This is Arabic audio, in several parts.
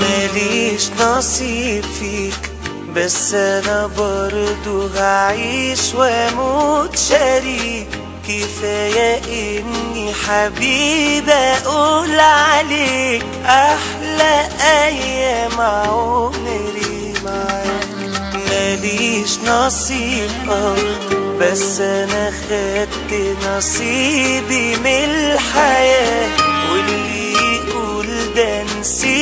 ماليش نصيب فيك بس أنا برضو هعيش واموت شريك كفاية اني حبيب أقول عليك أحلى أيام عمري معاك ماليش نصيب آه بس أنا خدت نصيبي من الحياة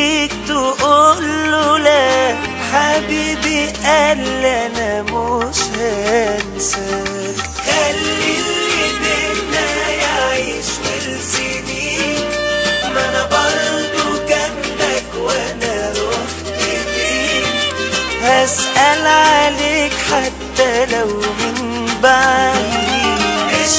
نسيت تقول له لا حبيبي قال أنا مش هنساك خلي اللي بينا يعيش والسنين ما أنا برضو جنبك وأنا رحت فين هسأل عليك حتى لو من بعيد. مش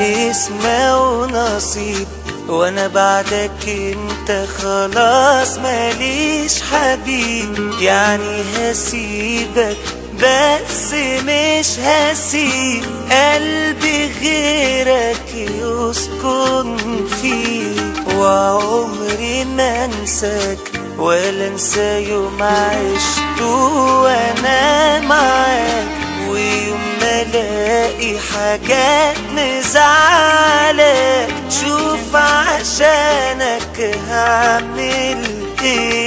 اسمه ونصيب وأنا بعدك انت خلاص ماليش حبيب. يعني هسيبك بس مش هسيب. قلبي غيرك يسكن فيه وعمري ما انساك ولا انسى يوم عشته وأنا معاك. ويوم ألاقي حاجات مزعلك شوف عشانك هعمل إيه.